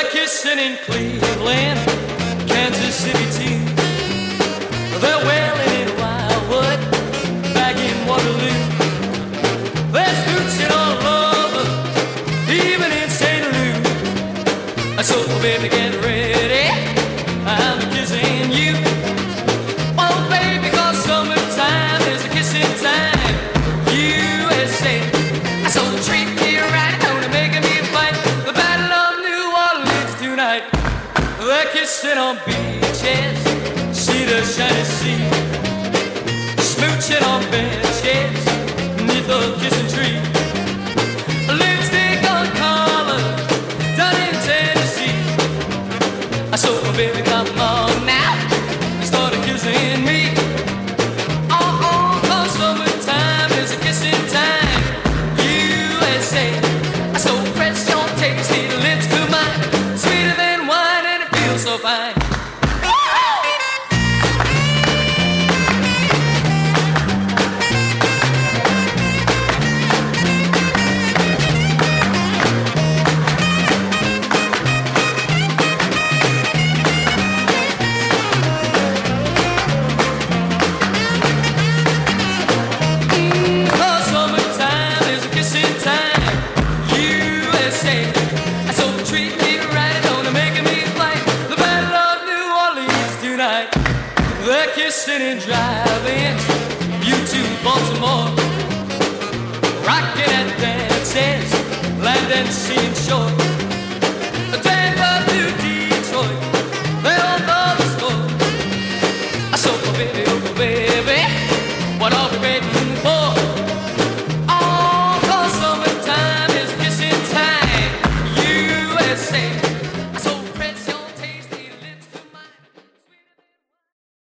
They're kissing in Cleveland, Kansas City too. They're wailing in Wildwood, back in Waterloo. They're scooching all over, even in St. Louis. So baby, get ready. They're kissing on beaches, see the shiny sea. Smooching on benches, neath the kissing tree. Kissing and driving, you to Baltimore, rocking at dances, London scene short, a Denver to Detroit, they don't know the score. I baby, oh baby, what are we waiting for.